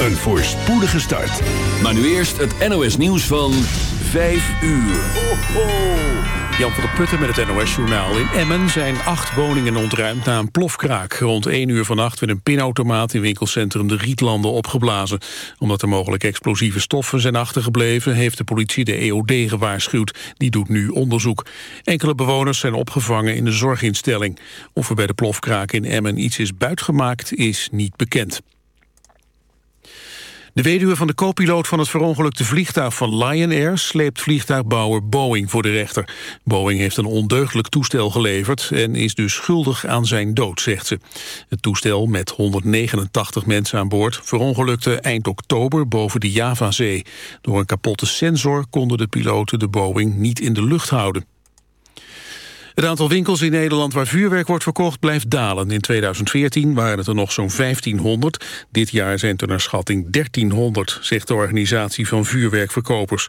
Een voorspoedige start. Maar nu eerst het NOS nieuws van 5 uur. Ho, ho. Jan van der Putten met het NOS-journaal. In Emmen zijn acht woningen ontruimd na een plofkraak. Rond 1 uur vannacht werd een pinautomaat in winkelcentrum De Rietlanden opgeblazen. Omdat er mogelijk explosieve stoffen zijn achtergebleven... heeft de politie de EOD gewaarschuwd. Die doet nu onderzoek. Enkele bewoners zijn opgevangen in de zorginstelling. Of er bij de plofkraak in Emmen iets is buitgemaakt is niet bekend. De weduwe van de co-piloot van het verongelukte vliegtuig van Lion Air... sleept vliegtuigbouwer Boeing voor de rechter. Boeing heeft een ondeugdelijk toestel geleverd... en is dus schuldig aan zijn dood, zegt ze. Het toestel met 189 mensen aan boord... verongelukte eind oktober boven de Javazee. Door een kapotte sensor konden de piloten de Boeing niet in de lucht houden. Het aantal winkels in Nederland waar vuurwerk wordt verkocht blijft dalen. In 2014 waren het er nog zo'n 1500. Dit jaar zijn het er naar schatting 1300, zegt de organisatie van vuurwerkverkopers.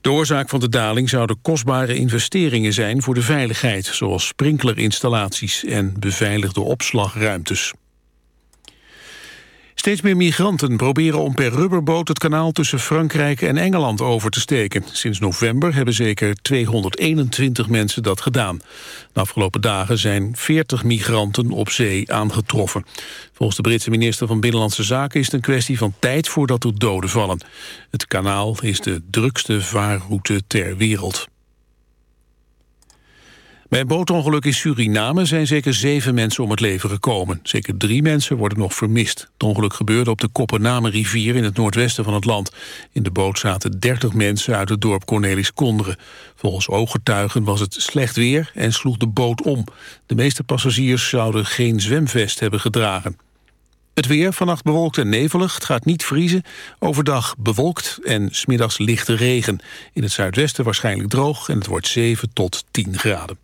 De oorzaak van de daling zouden kostbare investeringen zijn voor de veiligheid, zoals sprinklerinstallaties en beveiligde opslagruimtes. Steeds meer migranten proberen om per rubberboot het kanaal tussen Frankrijk en Engeland over te steken. Sinds november hebben zeker 221 mensen dat gedaan. De afgelopen dagen zijn 40 migranten op zee aangetroffen. Volgens de Britse minister van Binnenlandse Zaken is het een kwestie van tijd voordat er doden vallen. Het kanaal is de drukste vaarroute ter wereld. Bij een bootongeluk in Suriname zijn zeker zeven mensen om het leven gekomen. Zeker drie mensen worden nog vermist. Het ongeluk gebeurde op de Koppename-rivier in het noordwesten van het land. In de boot zaten dertig mensen uit het dorp Cornelis Konderen. Volgens ooggetuigen was het slecht weer en sloeg de boot om. De meeste passagiers zouden geen zwemvest hebben gedragen. Het weer, vannacht bewolkt en nevelig, het gaat niet vriezen. Overdag bewolkt en smiddags lichte regen. In het zuidwesten waarschijnlijk droog en het wordt 7 tot 10 graden.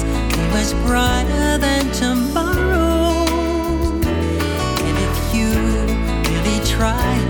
This much brighter than tomorrow. And if you really try,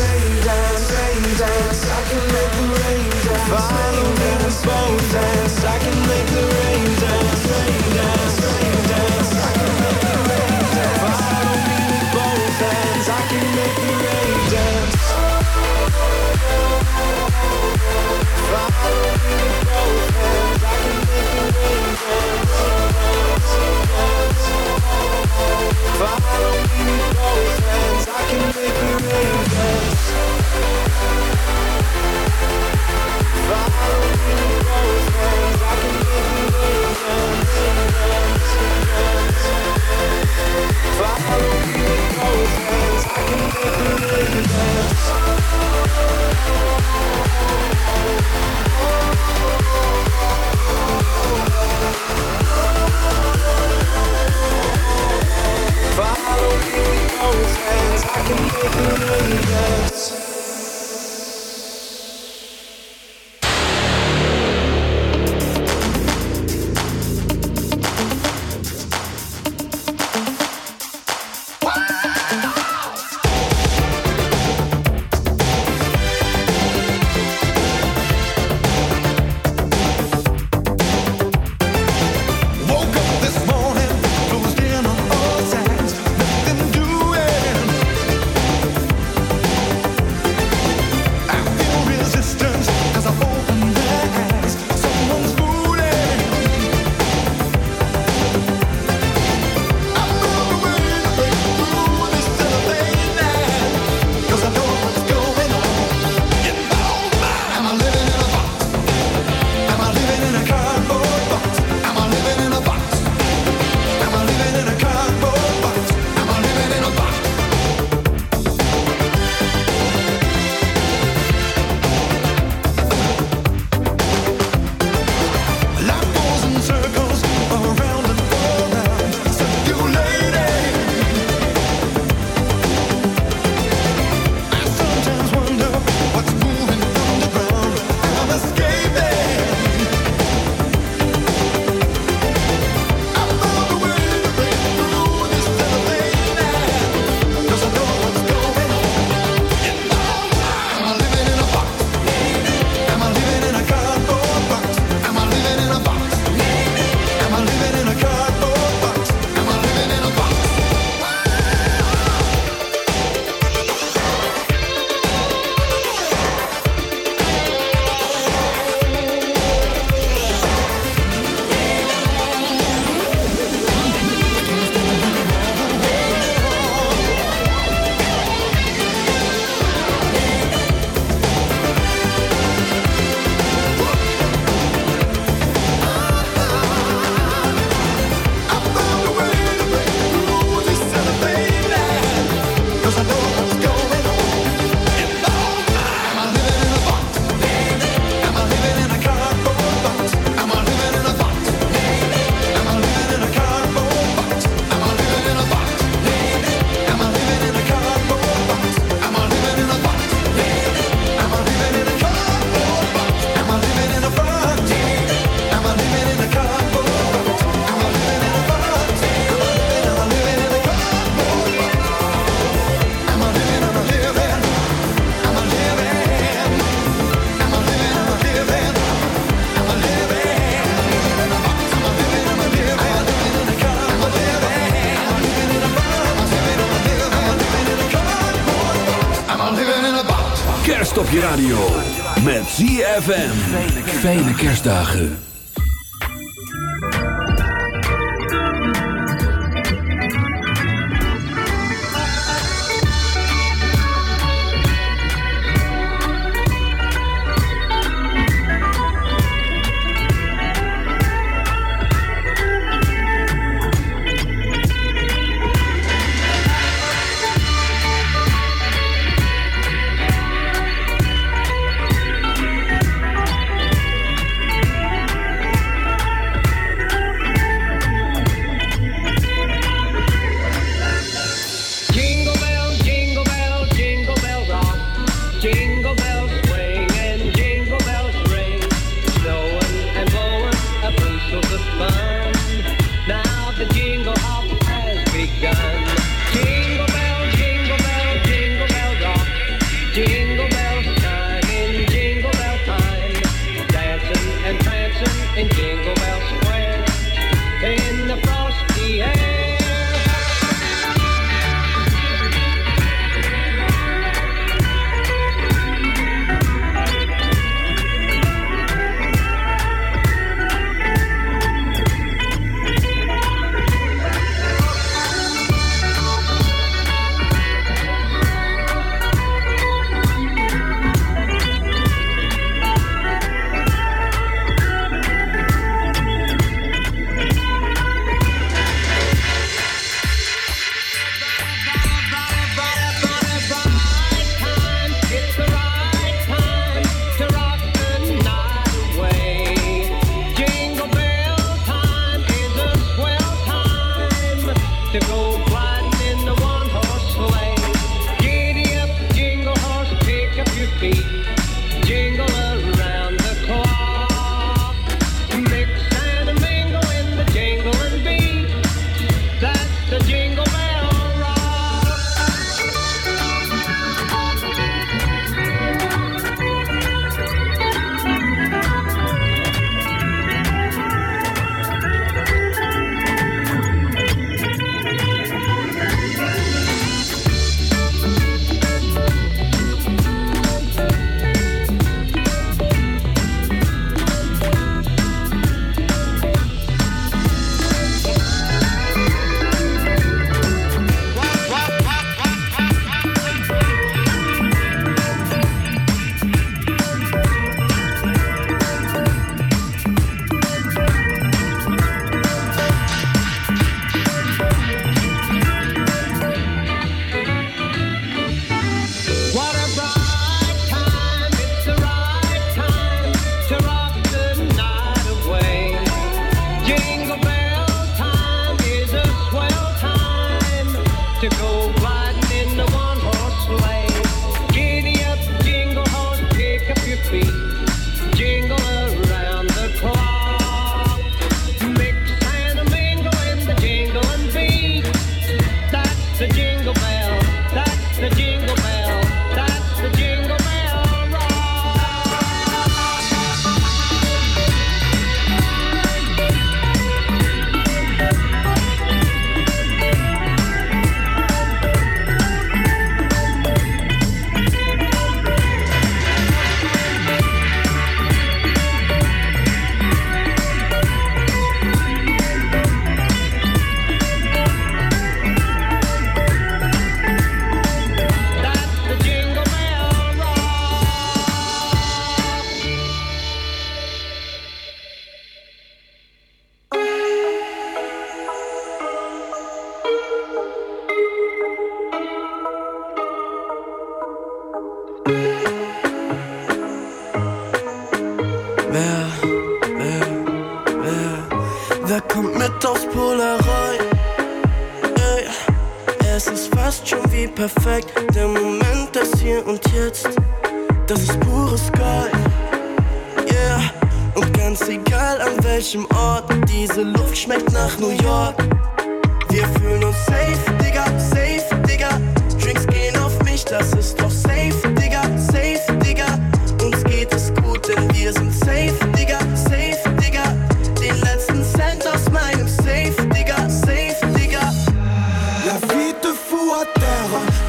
dance, I can make the rain dance. I I can make the rain dance. I can make the rain dance. I can make the rain dance. I can make the rain dance. Follow me, with those hands, I can make you millions. Fijne kerstdagen.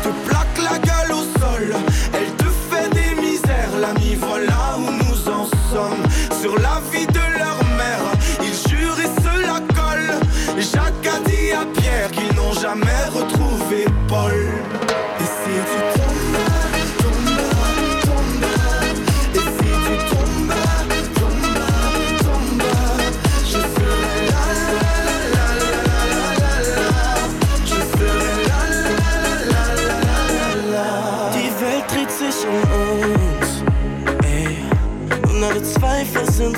Te plaque la gueule au sol.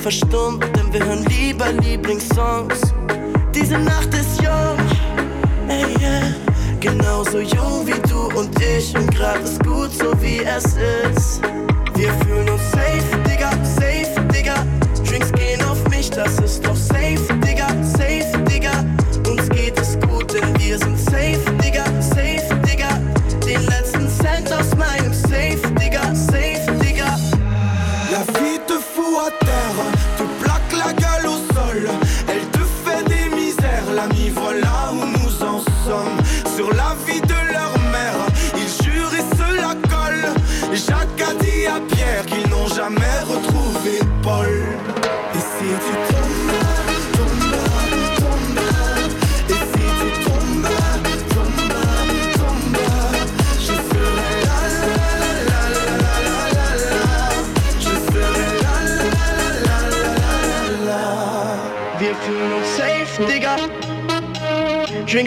verstummt, denn wir hören lieber Lieblingssongs. Diese Nacht ist jung, ey, yeah. genauso jung wie du und ich. Und gerade ist gut, so wie es ist. Wir fühlen uns safe.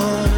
Oh.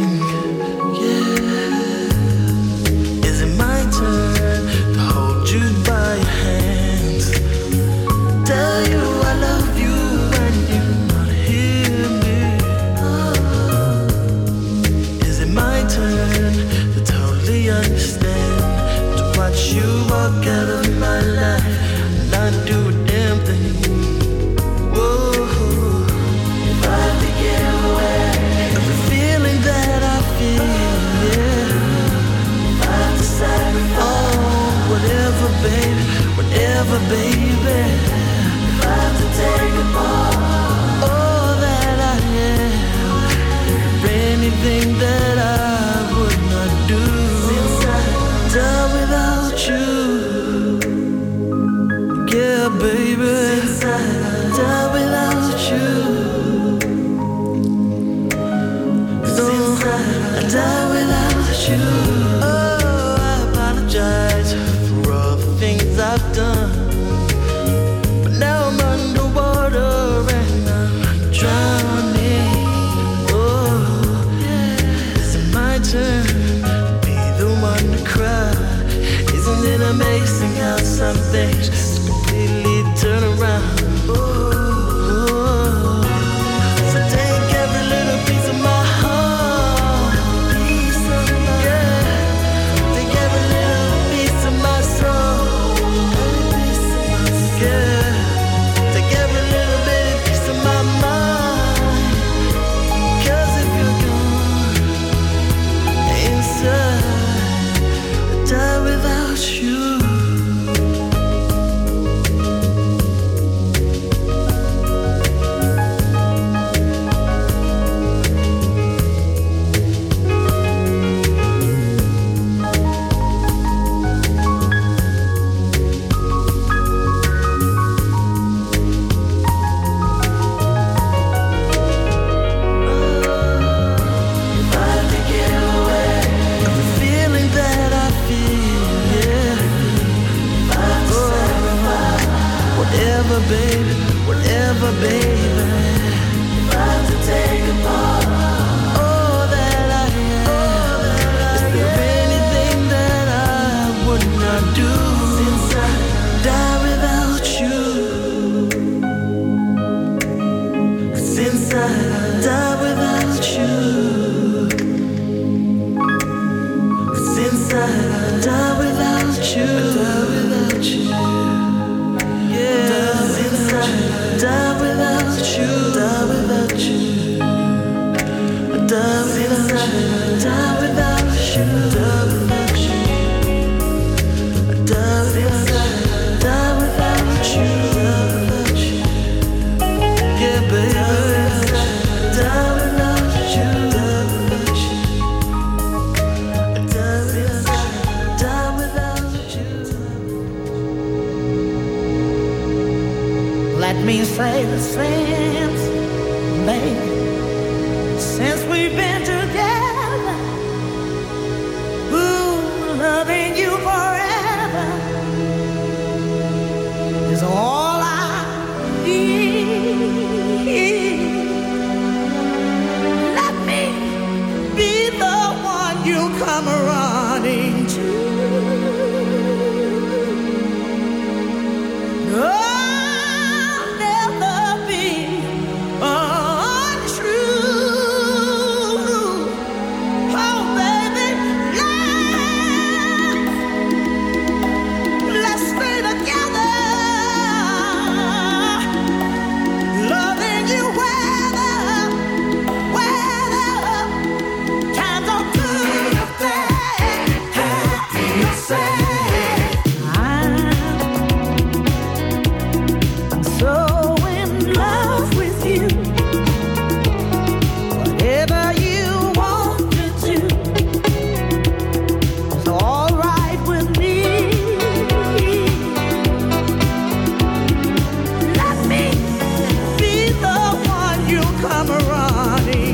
You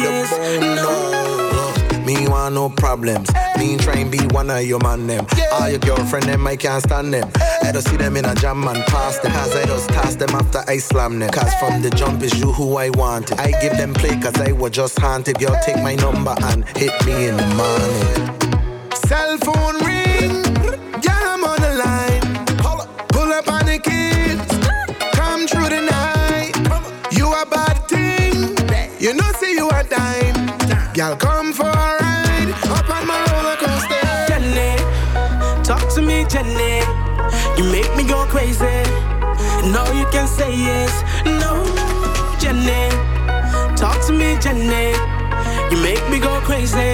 can say no. Me want no problems. Me try and be one of your man them. All your girlfriend them, I can't stand them. I don't see them in a jam and pass them. Cause I just toss them after I slam them. Cause from the jump is you who I wanted. I give them play cause I was just haunted. Girl, take my number and hit me in the morning. Cell phone Jenny. You make me go crazy.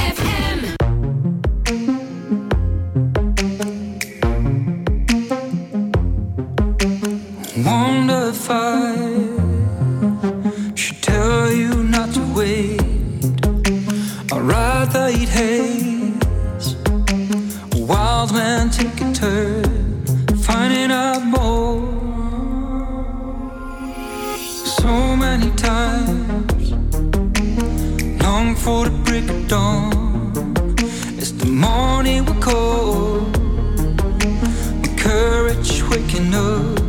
so many times. Long for the break of dawn. It's the morning we call. The courage waking up,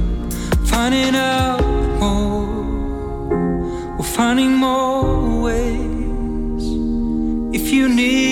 finding out more. We're finding more ways. If you need.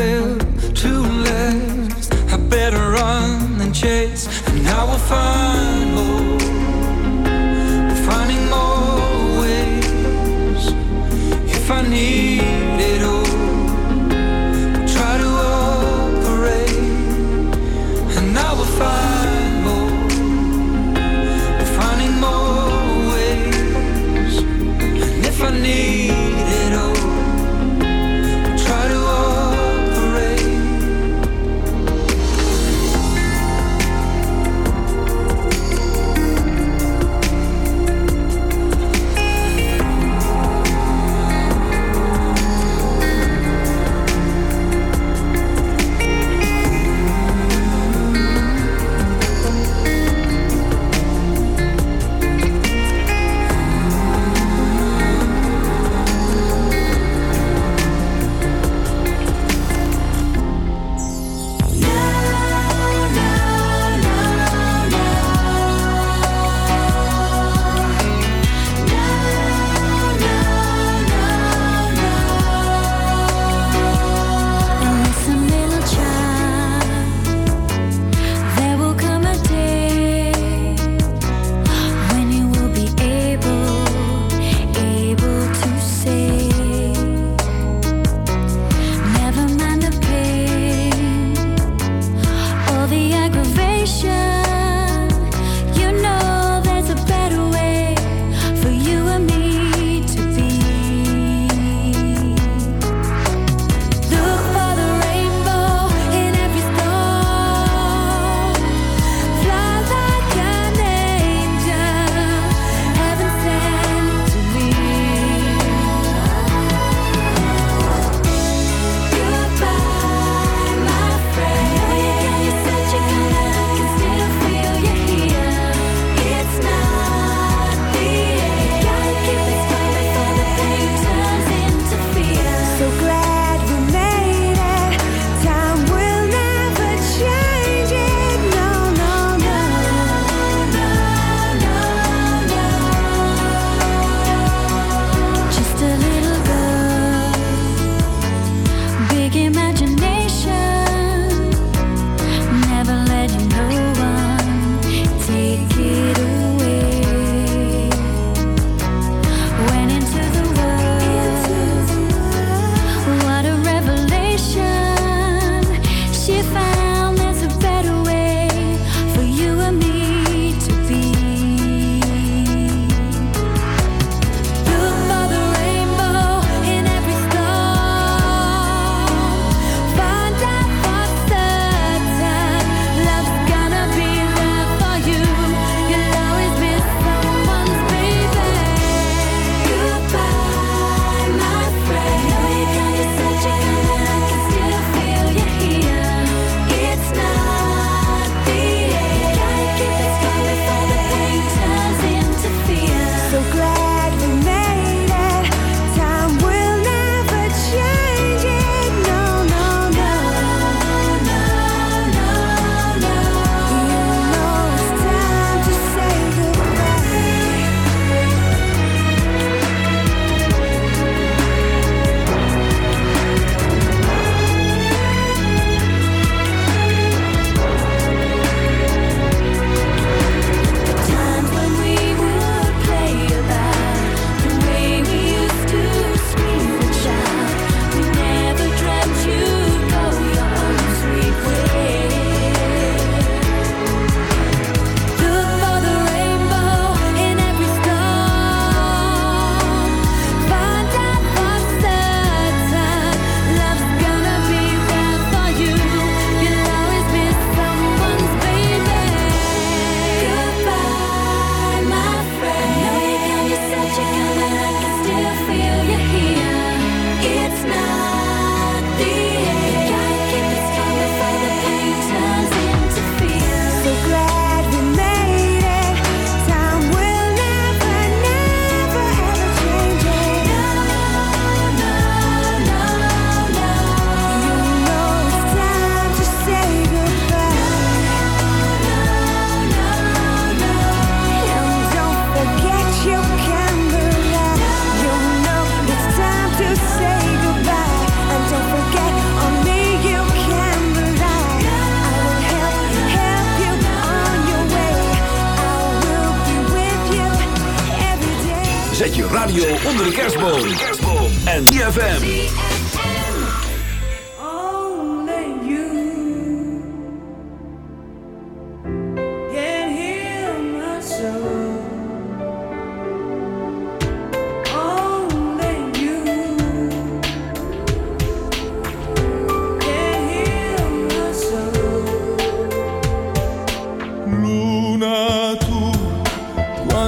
bill, two less. I better run than chase, and I will find more. Finding more ways if I need.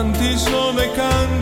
canti sono i canti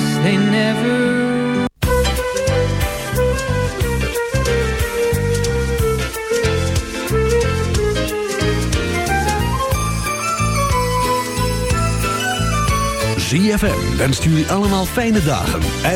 they never ZFM wenst jullie allemaal fijne dagen. En